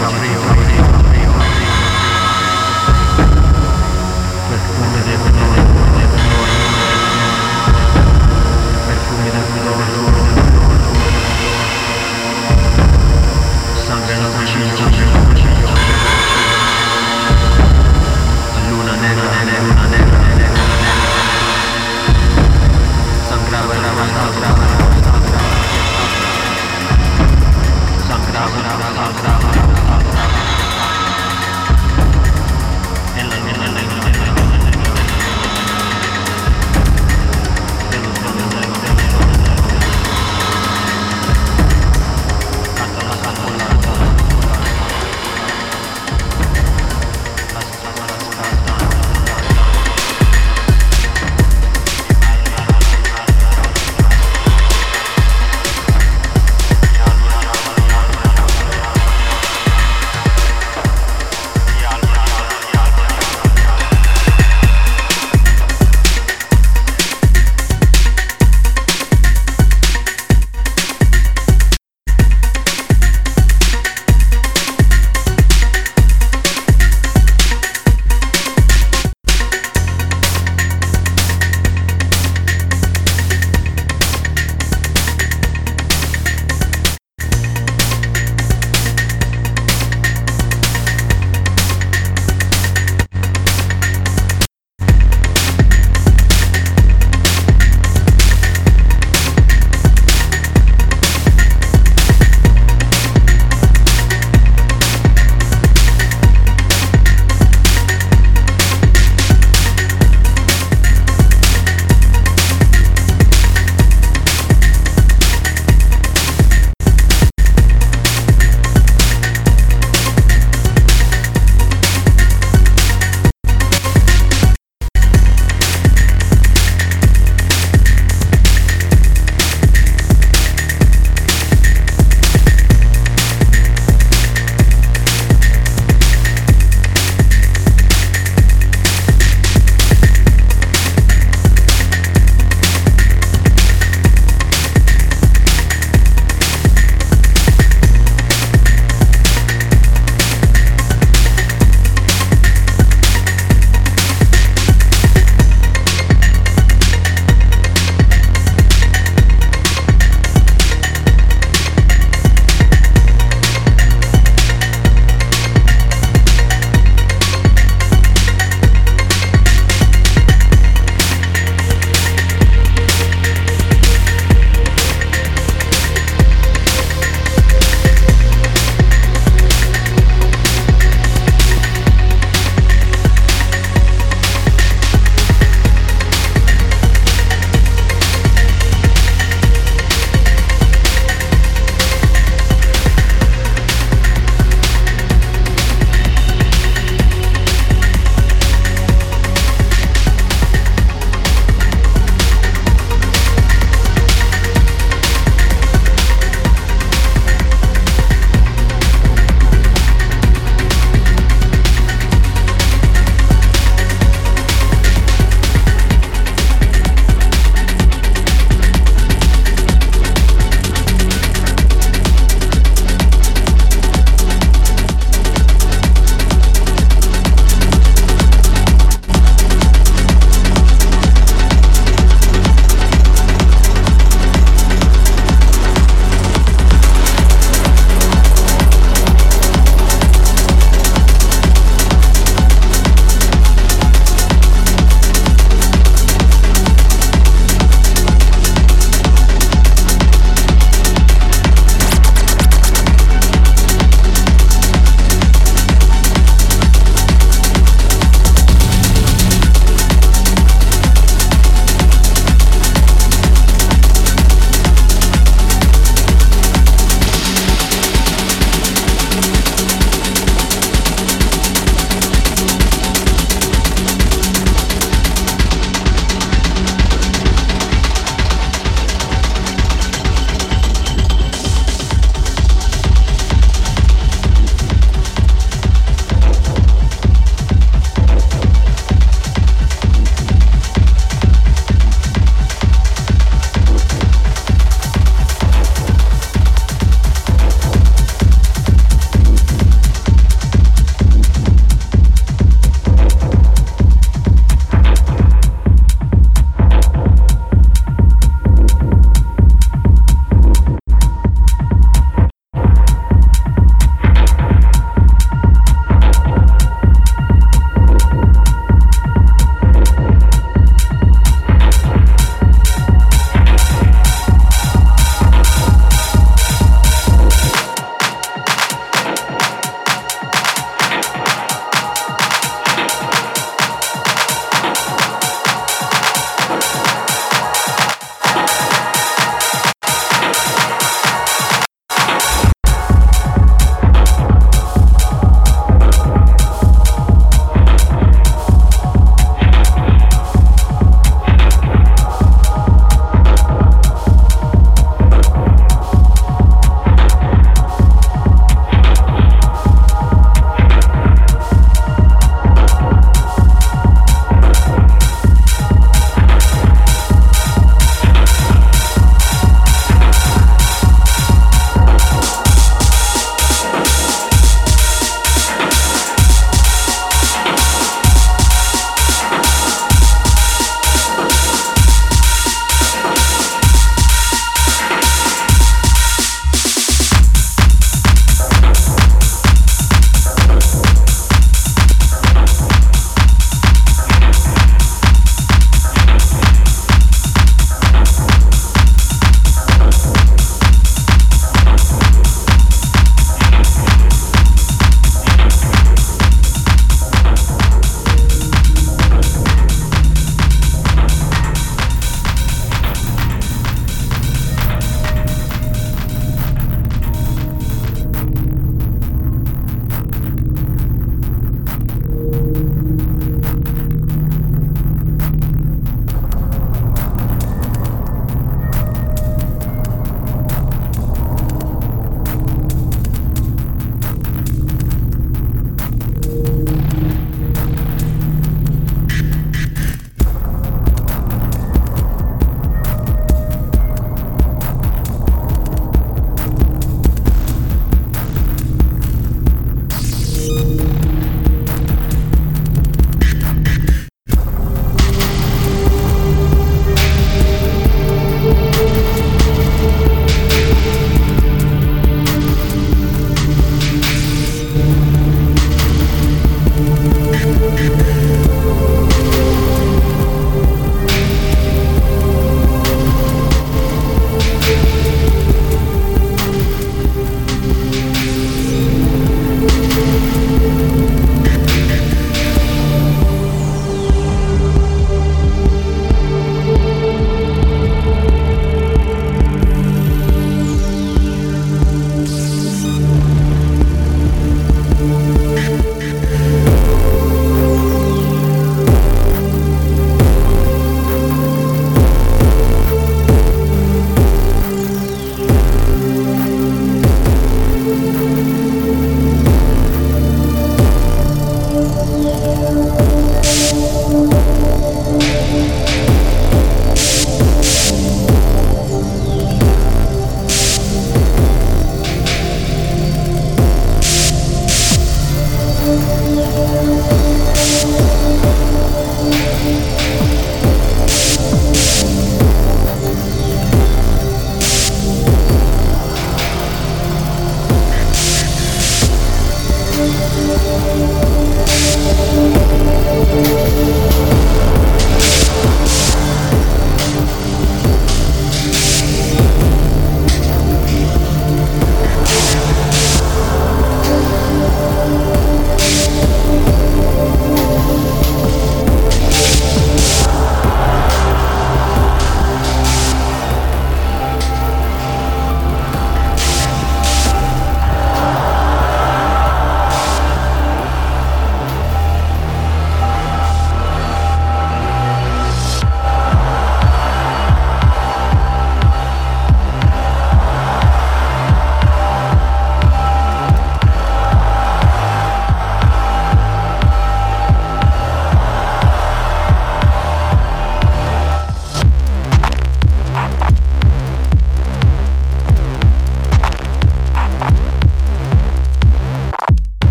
Cabrillo.